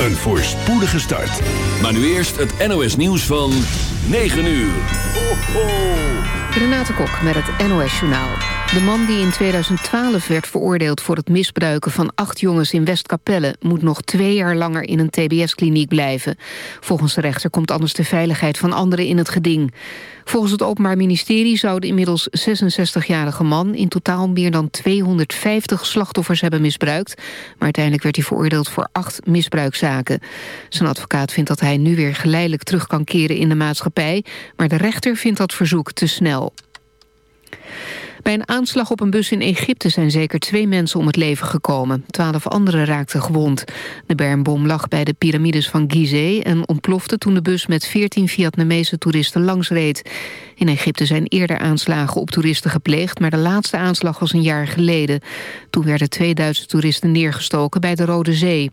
Een voorspoedige start. Maar nu eerst het NOS nieuws van 9 uur. Ho, ho. Renate Kok met het NOS Journaal. De man die in 2012 werd veroordeeld voor het misbruiken van acht jongens in Westkapelle... moet nog twee jaar langer in een tbs-kliniek blijven. Volgens de rechter komt anders de veiligheid van anderen in het geding. Volgens het Openbaar Ministerie zou de inmiddels 66-jarige man... in totaal meer dan 250 slachtoffers hebben misbruikt. Maar uiteindelijk werd hij veroordeeld voor acht misbruikzaken. Zijn advocaat vindt dat hij nu weer geleidelijk terug kan keren in de maatschappij... maar de rechter vindt dat verzoek te snel. Bij een aanslag op een bus in Egypte zijn zeker twee mensen om het leven gekomen. Twaalf anderen raakten gewond. De bermbom lag bij de piramides van Gizeh en ontplofte toen de bus met 14 Vietnamese toeristen langsreed. In Egypte zijn eerder aanslagen op toeristen gepleegd, maar de laatste aanslag was een jaar geleden. Toen werden twee Duitse toeristen neergestoken bij de Rode Zee.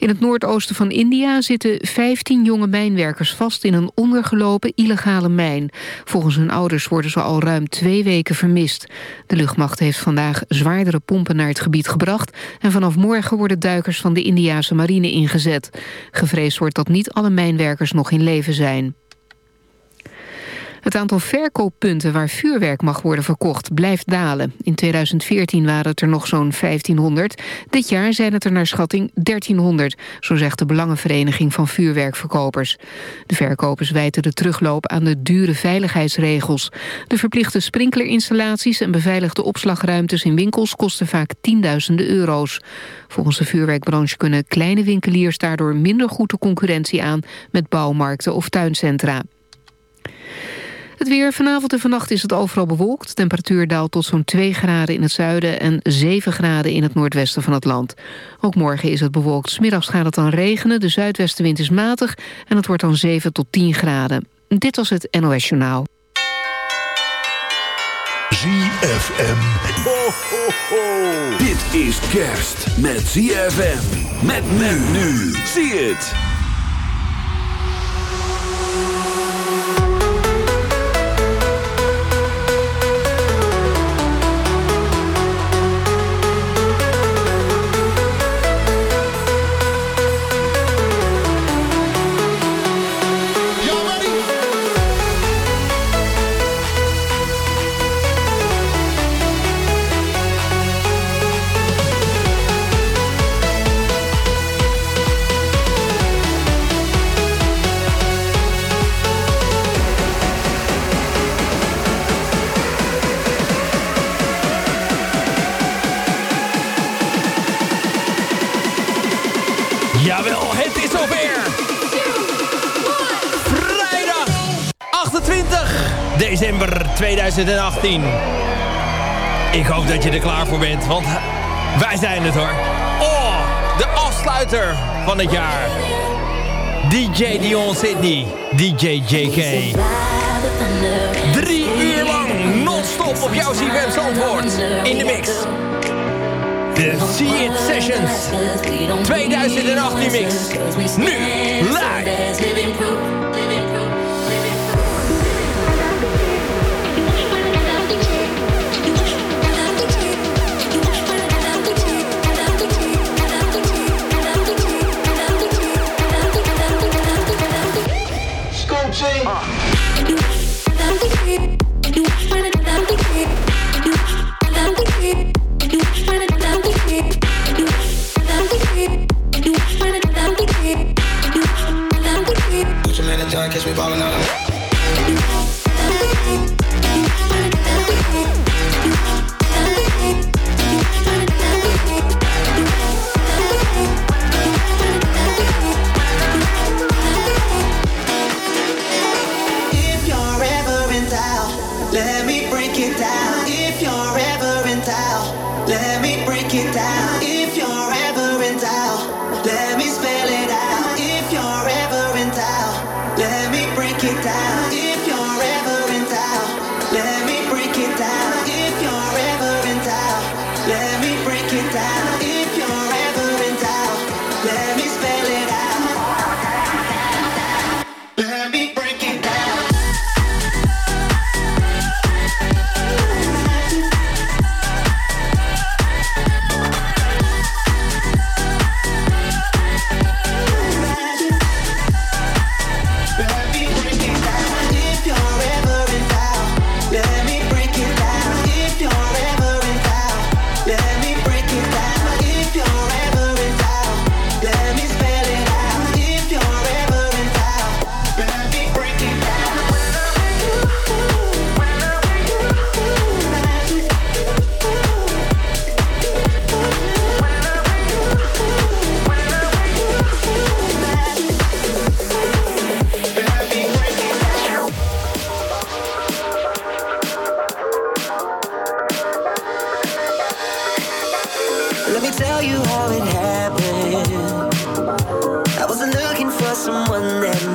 In het noordoosten van India zitten 15 jonge mijnwerkers vast in een ondergelopen illegale mijn. Volgens hun ouders worden ze al ruim twee weken vermist. De luchtmacht heeft vandaag zwaardere pompen naar het gebied gebracht... en vanaf morgen worden duikers van de Indiase marine ingezet. Gevreesd wordt dat niet alle mijnwerkers nog in leven zijn. Het aantal verkooppunten waar vuurwerk mag worden verkocht blijft dalen. In 2014 waren het er nog zo'n 1500. Dit jaar zijn het er naar schatting 1300, zo zegt de Belangenvereniging van Vuurwerkverkopers. De verkopers wijten de terugloop aan de dure veiligheidsregels. De verplichte sprinklerinstallaties en beveiligde opslagruimtes in winkels kosten vaak tienduizenden euro's. Volgens de vuurwerkbranche kunnen kleine winkeliers daardoor minder goed de concurrentie aan met bouwmarkten of tuincentra. Het weer vanavond en vannacht is het overal bewolkt. Temperatuur daalt tot zo'n 2 graden in het zuiden... en 7 graden in het noordwesten van het land. Ook morgen is het bewolkt. Smiddags gaat het dan regenen, de zuidwestenwind is matig... en het wordt dan 7 tot 10 graden. Dit was het NOS Journaal. ZFM. Dit is kerst met ZFM. Met men nu. Zie het. December 2018. Ik hoop dat je er klaar voor bent, want wij zijn het hoor. Oh, de afsluiter van het jaar. DJ Dion Sydney, DJ JK. Drie uur lang non-stop op jouw CFM Zandvoort. In de mix. De See It Sessions 2018 mix. Nu live. Catch me ballin' out. you how it happened. I wasn't looking for someone that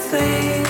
everything.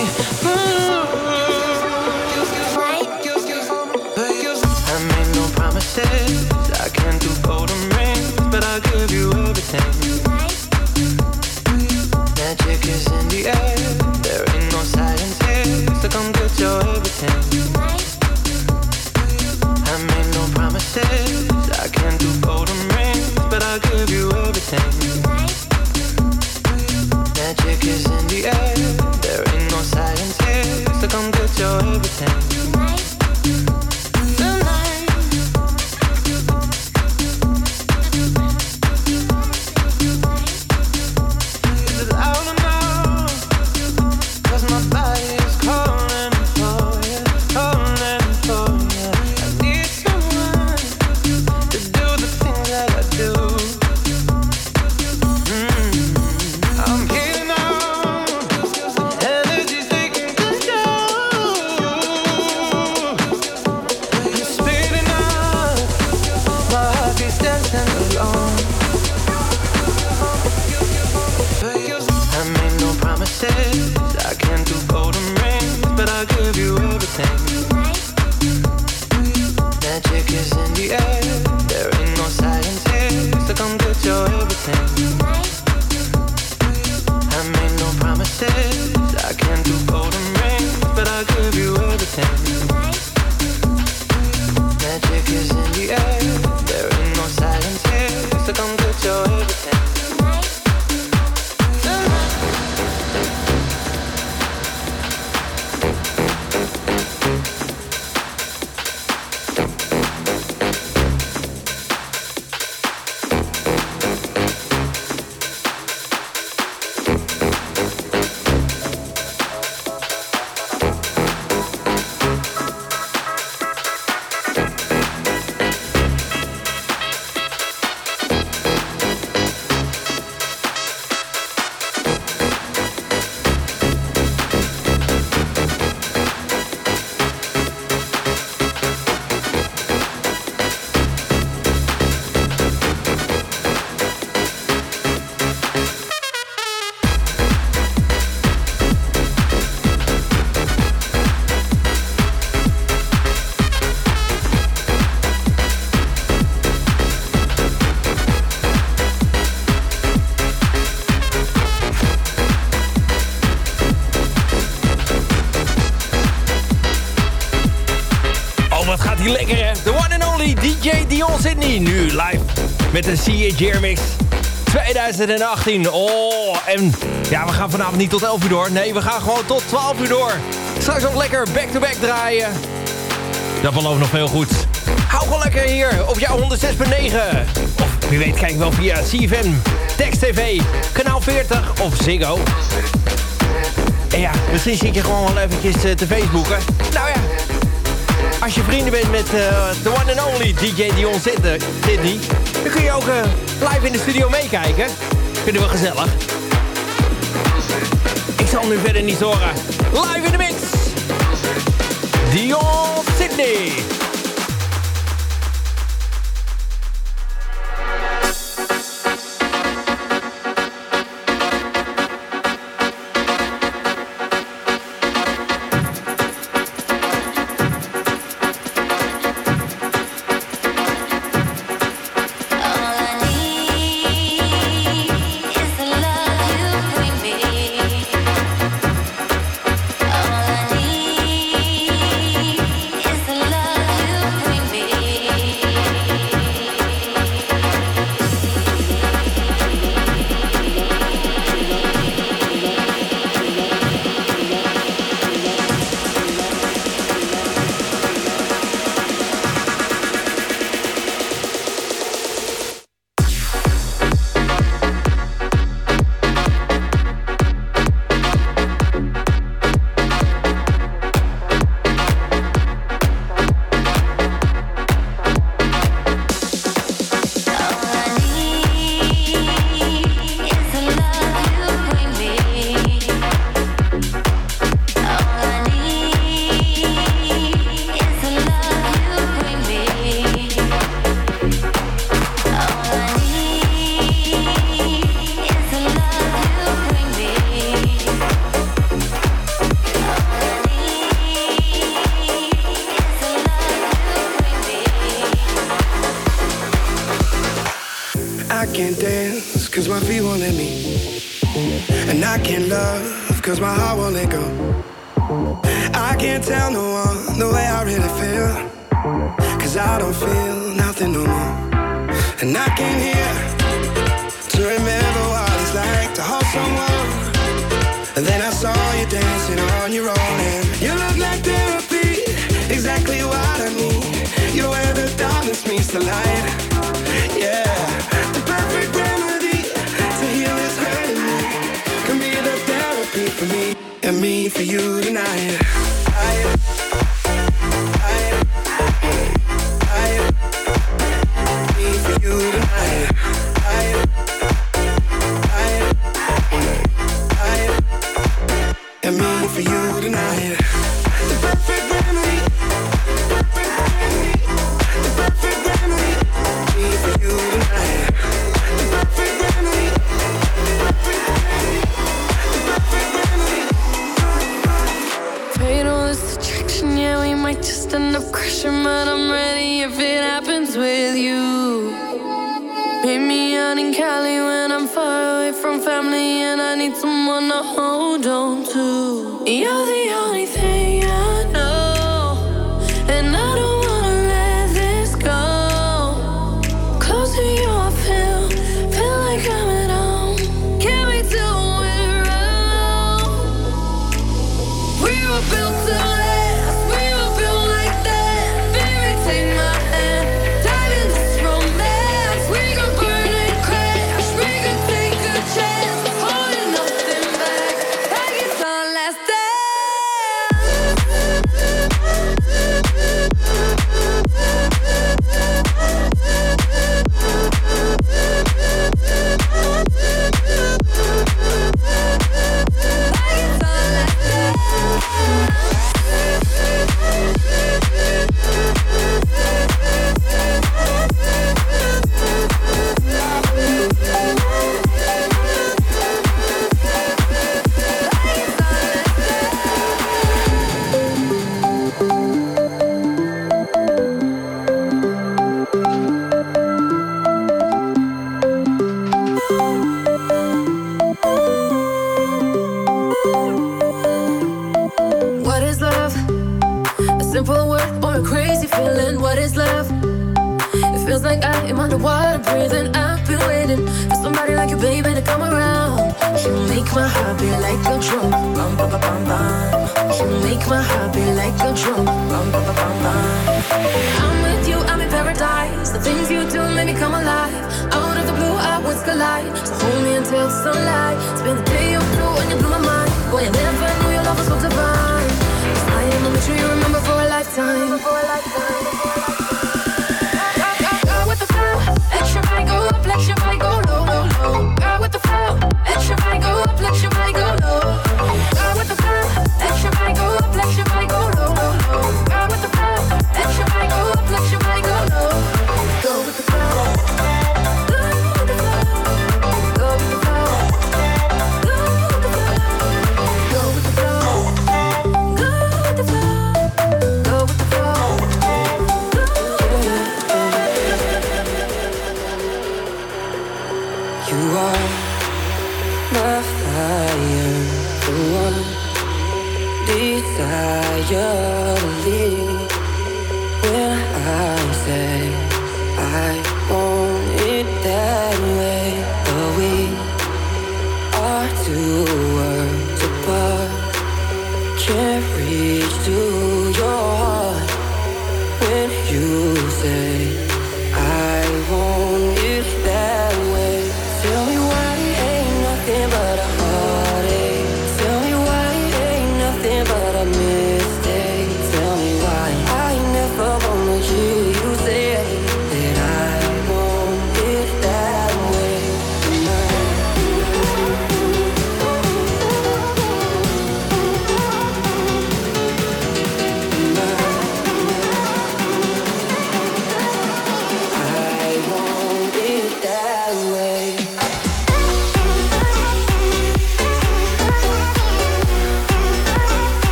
ocean met de CA Mix 2018. Oh, en ja, we gaan vanavond niet tot 11 uur door. Nee, we gaan gewoon tot 12 uur door. Straks nog lekker back-to-back draaien. Dat belooft nog veel goed. Hou gewoon lekker hier op jouw 106.9. Of wie weet kijk wel via CFM, Text TV, kanaal 40 of Ziggo. En ja, misschien zit je gewoon wel eventjes eh, te Facebooken. Nou ja, als je vrienden bent met uh, the one and only DJ Dion Sydney... dan kun je ook uh, live in de studio meekijken. Vinden we gezellig. Ik zal nu verder niet horen. Live in de mix. Dion Sydney. what fueling me. And I can't love, cause my heart won't let go. I can't tell no one the way I really feel. Cause I don't feel nothing no more. And I came here to remember what it's like to hold someone. And then I saw you dancing on your own. for you tonight.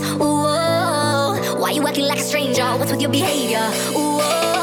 face. Why you acting like a stranger? What's with your behavior? Ooh.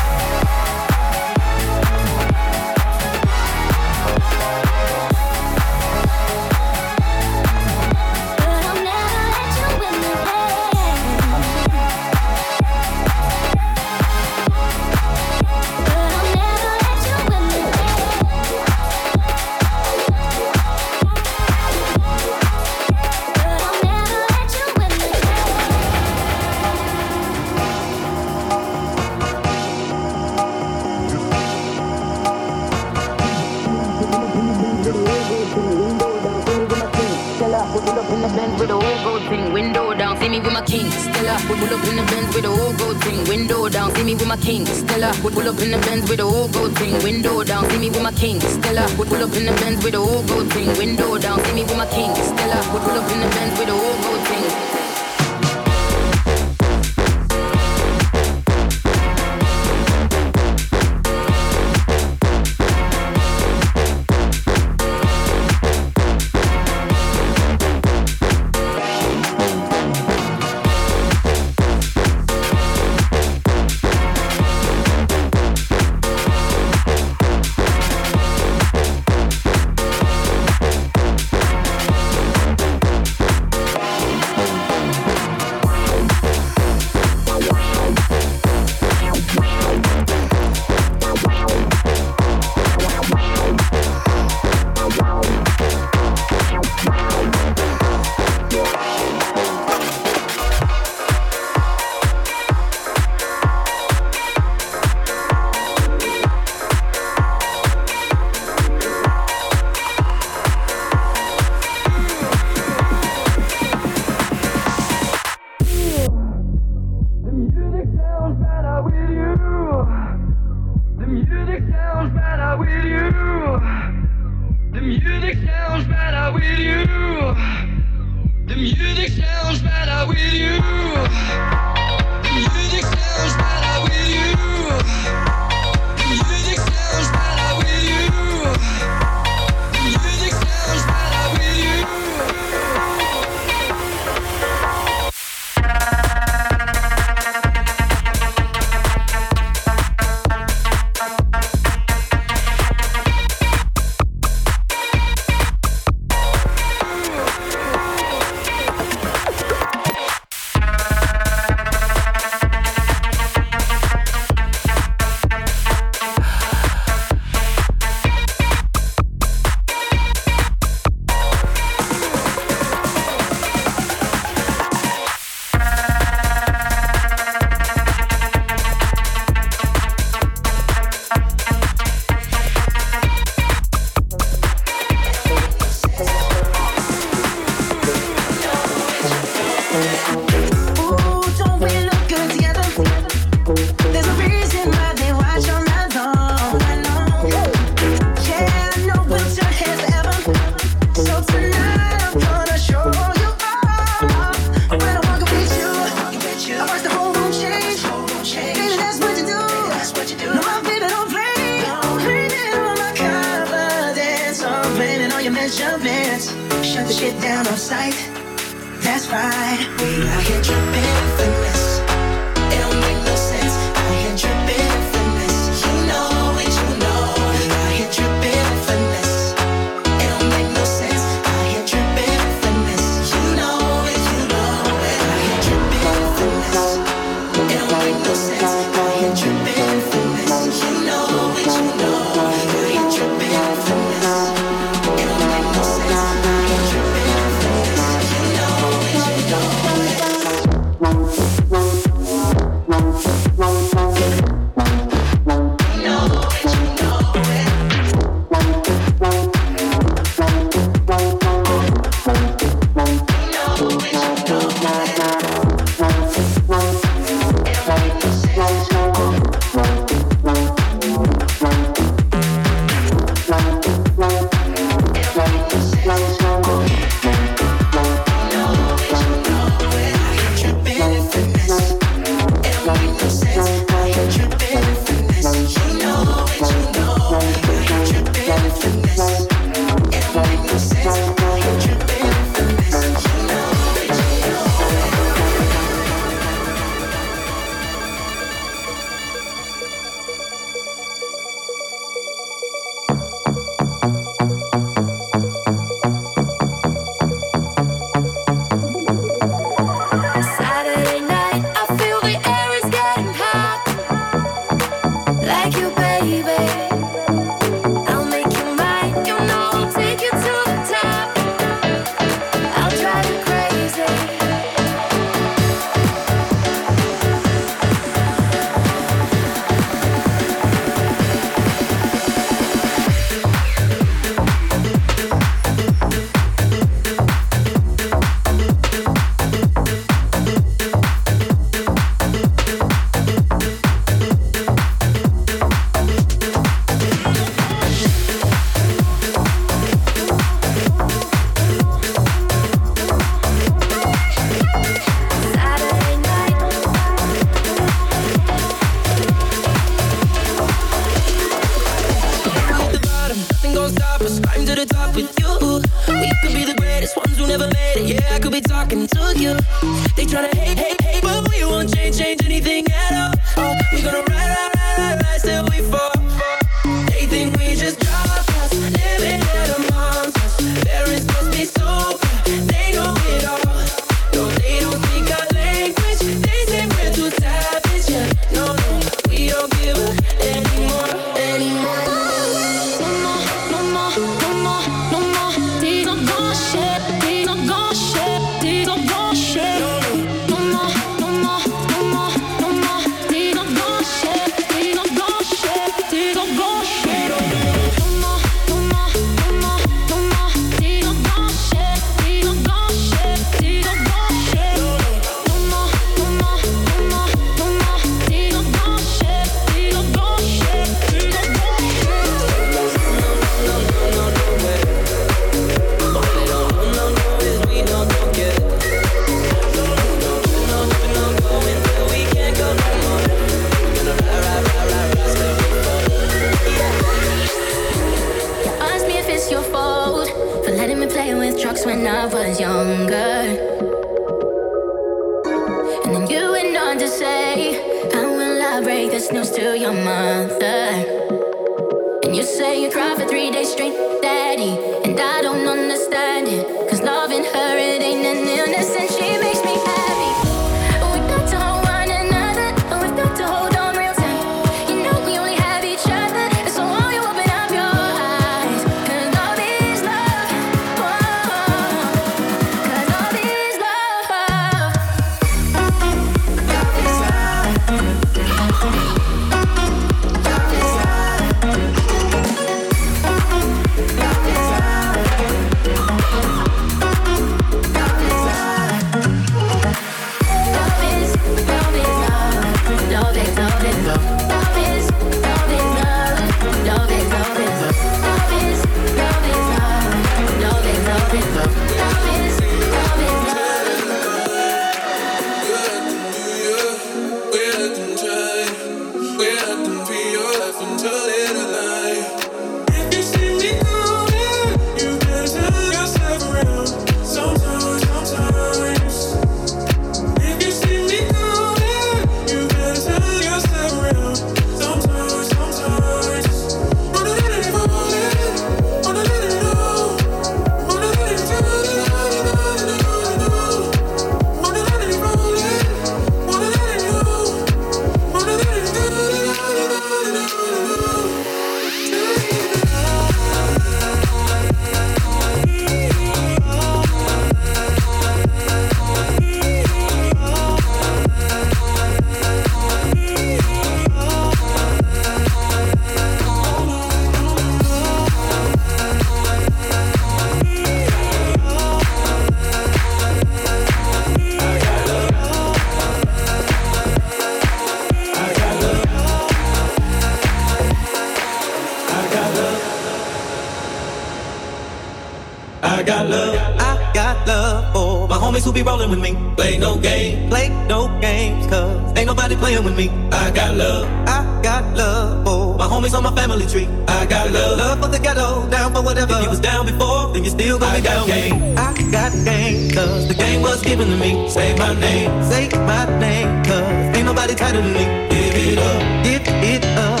Say my name, say my name, cause ain't nobody tighter than me. Give it up, give it up.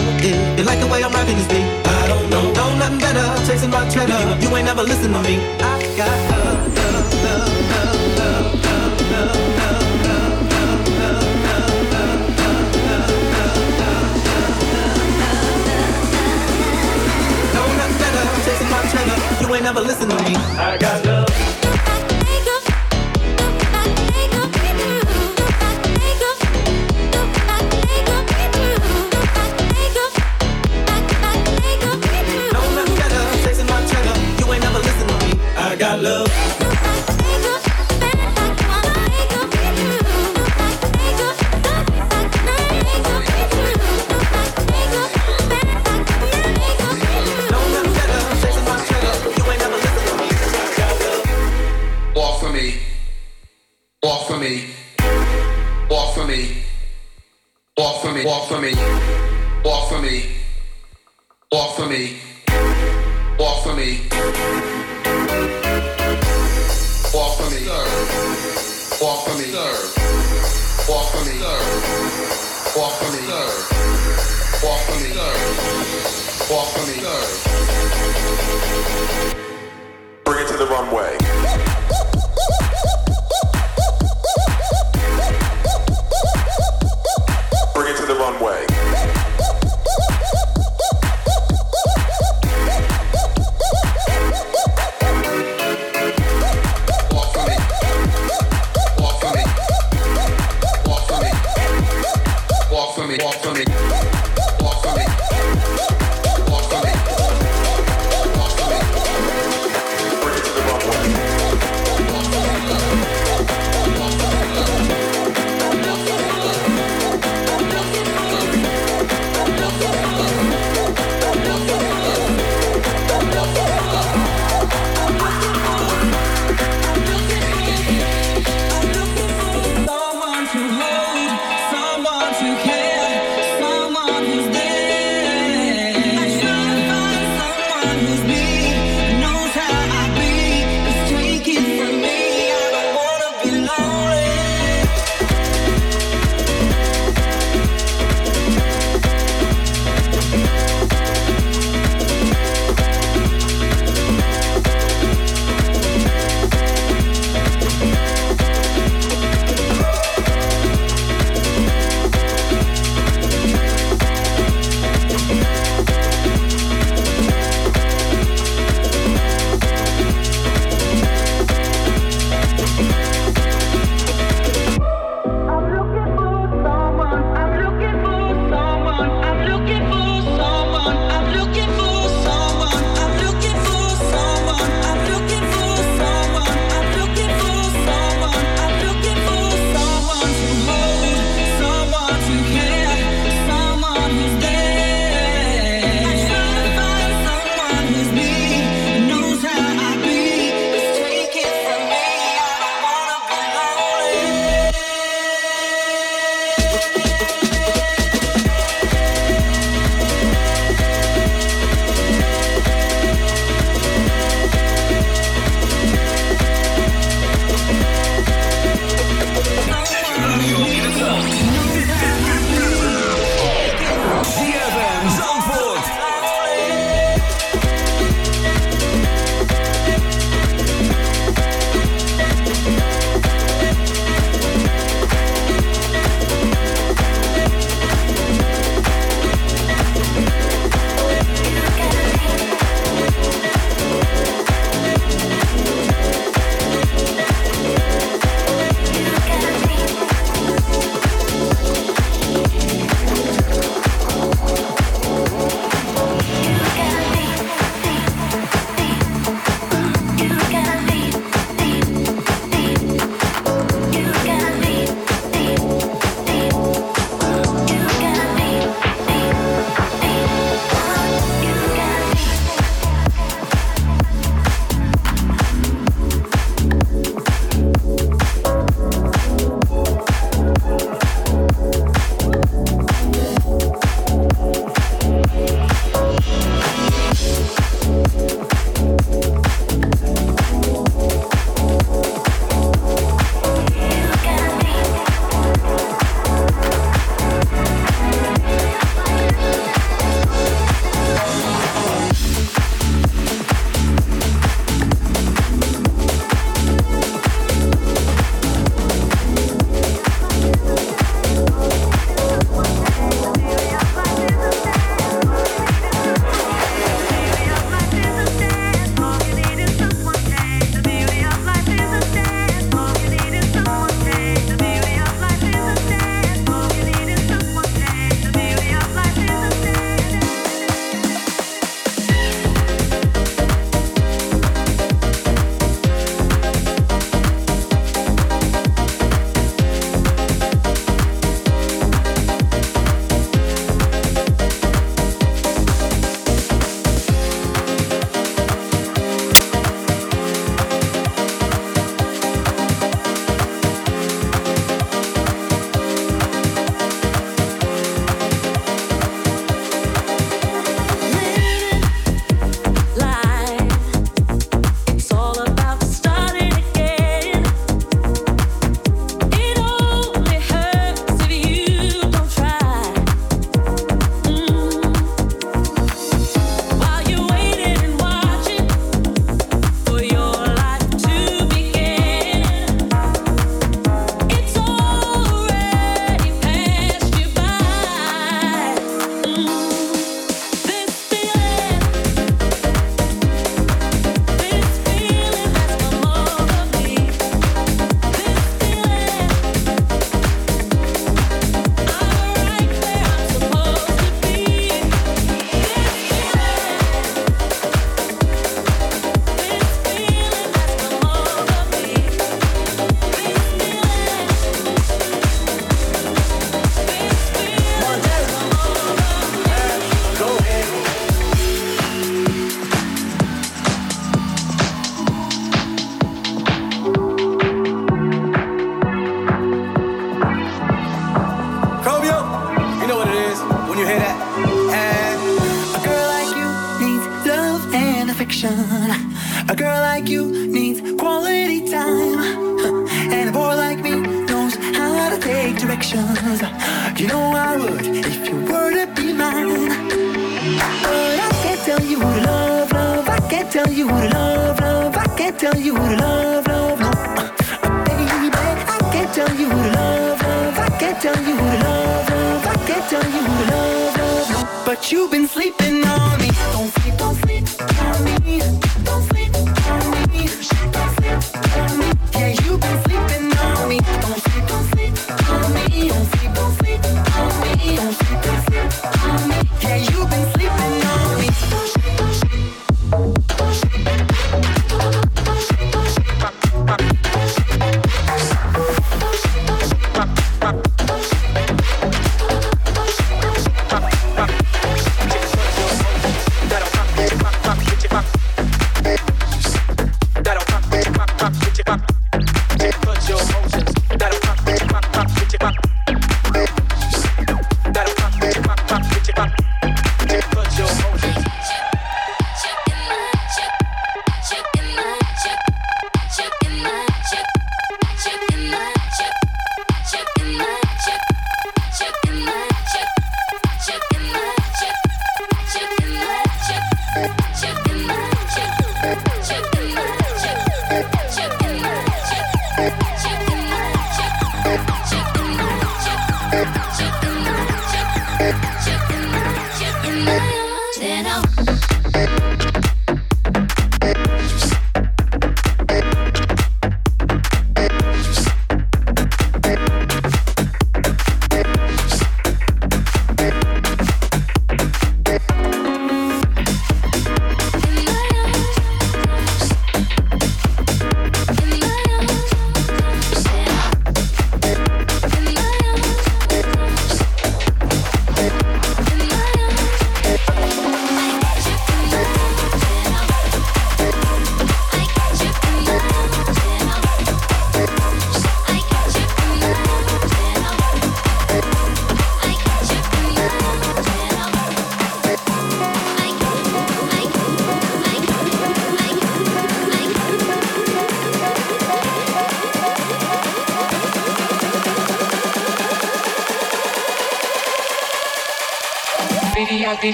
You like the way I'm rapping this beat, I don't know, know nothing better. Chasing my cheddar, you ain't never listen to me. I got love, love, love, love, love, love, love. You ain't never listen to me. I got love. Walk for me. Walk for me. Walk for me. Walk for me. Walk for me. Serve. Walk for me. Walk for me. Walk for me. Walk for me. Walk for me. Bring it to the runway.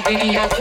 Video, video,